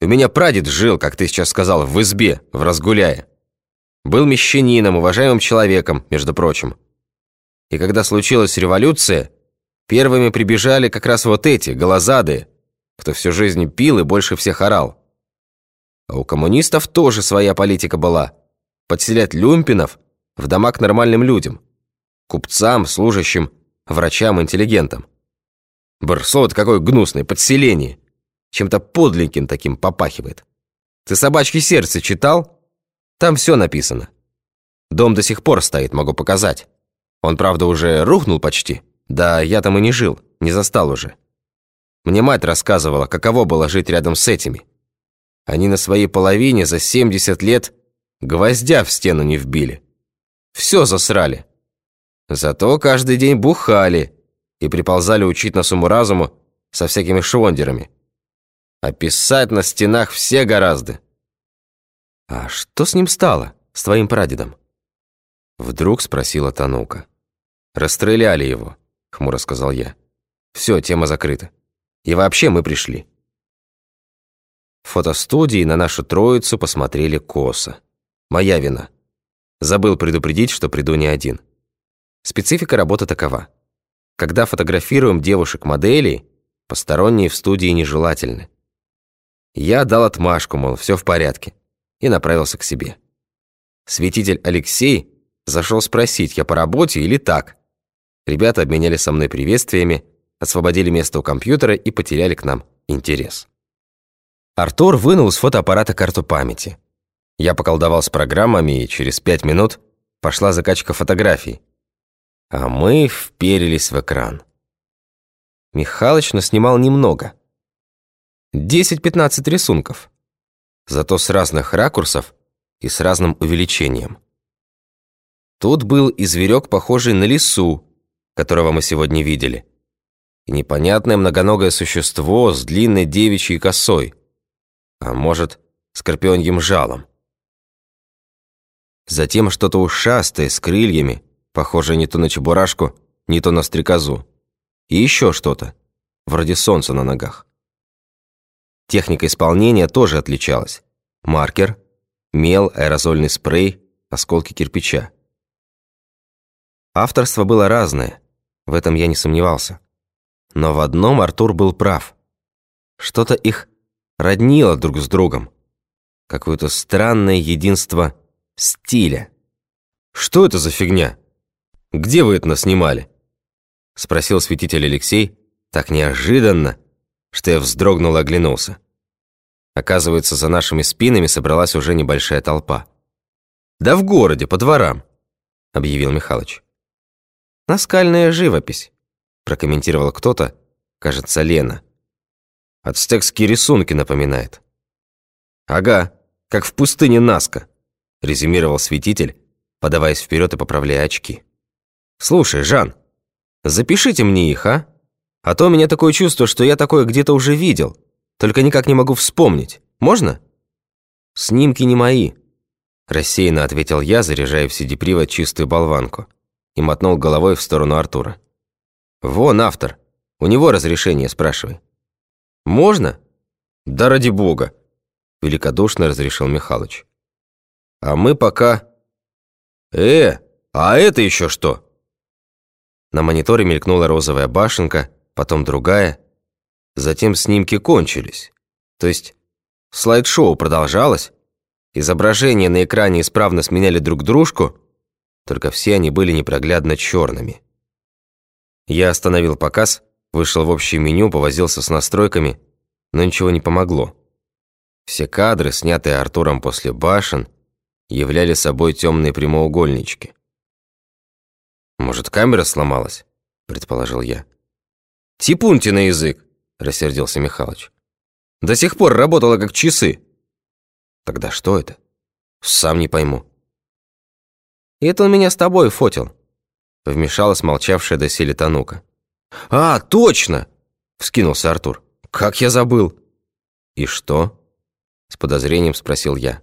У меня прадед жил, как ты сейчас сказал, в избе, в Разгуляе. Был мещанином, уважаемым человеком, между прочим. И когда случилась революция, первыми прибежали как раз вот эти, голозадые, кто всю жизнь пил и больше всех орал. А у коммунистов тоже своя политика была. Подселять люмпинов в дома к нормальным людям. Купцам, служащим, врачам, интеллигентам. Бррр, слово какое гнусное, подселение. Чем-то подленьким таким попахивает. Ты «Собачье сердце» читал? Там все написано. Дом до сих пор стоит, могу показать. Он, правда, уже рухнул почти. Да, я там и не жил, не застал уже. Мне мать рассказывала, каково было жить рядом с этими. Они на своей половине за 70 лет гвоздя в стену не вбили. Все засрали. Зато каждый день бухали и приползали учить нас уму-разуму со всякими швондерами. А писать на стенах все гораздо. «А что с ним стало, с твоим прадедом?» Вдруг спросила Танука. «Расстреляли его», — хмуро сказал я. «Все, тема закрыта. И вообще мы пришли». В фотостудии на нашу троицу посмотрели косо. Моя вина. Забыл предупредить, что приду не один. Специфика работы такова. Когда фотографируем девушек-моделей, посторонние в студии нежелательны. Я дал отмашку, мол, все в порядке, и направился к себе. Светитель Алексей зашел спросить, я по работе или так. Ребята обменялись со мной приветствиями, освободили место у компьютера и потеряли к нам интерес. Артур вынул из фотоаппарата карту памяти. Я поколдовал с программами, и через пять минут пошла закачка фотографий. А мы вперились в экран. Михалыч наснимал немного. 10-15 рисунков. Зато с разных ракурсов и с разным увеличением. Тут был и зверек, похожий на лису, которого мы сегодня видели, и непонятное многоногое существо с длинной девичьей косой а может, скорпионьим жалом. Затем что-то ушастое, с крыльями, похожее не то на чебурашку, не то на стрекозу. И еще что-то, вроде солнца на ногах. Техника исполнения тоже отличалась. Маркер, мел, аэрозольный спрей, осколки кирпича. Авторство было разное, в этом я не сомневался. Но в одном Артур был прав. Что-то их роднило друг с другом. Какое-то странное единство стиля. «Что это за фигня? Где вы это наснимали?» Спросил святитель Алексей так неожиданно, что я вздрогнул и оглянулся. Оказывается, за нашими спинами собралась уже небольшая толпа. «Да в городе, по дворам», — объявил Михалыч. «Наскальная живопись», — прокомментировал кто-то, кажется, Лена. Ацтекские рисунки напоминает. Ага, как в пустыне Наска, резюмировал святитель, подаваясь вперед и поправляя очки. Слушай, Жан, запишите мне их, а? А то у меня такое чувство, что я такое где-то уже видел, только никак не могу вспомнить. Можно? Снимки не мои, рассеянно ответил я, заряжая в CD-привод чистую болванку и мотнул головой в сторону Артура. Вон автор, у него разрешение спрашивай. «Можно?» «Да ради бога!» – великодушно разрешил Михалыч. «А мы пока...» «Э, а это еще что?» На мониторе мелькнула розовая башенка, потом другая. Затем снимки кончились. То есть слайд-шоу продолжалось, изображения на экране исправно сменяли друг дружку, только все они были непроглядно черными. Я остановил показ Вышел в общее меню, повозился с настройками, но ничего не помогло. Все кадры, снятые Артуром после башен, являли собой темные прямоугольнички. «Может, камера сломалась?» – предположил я. «Типуньте на язык!» – рассердился Михалыч. «До сих пор работала как часы!» «Тогда что это?» «Сам не пойму». «И это он меня с тобой фотил», – вмешалась молчавшая доселе Танука. «А, точно!» — вскинулся Артур. «Как я забыл!» «И что?» — с подозрением спросил я.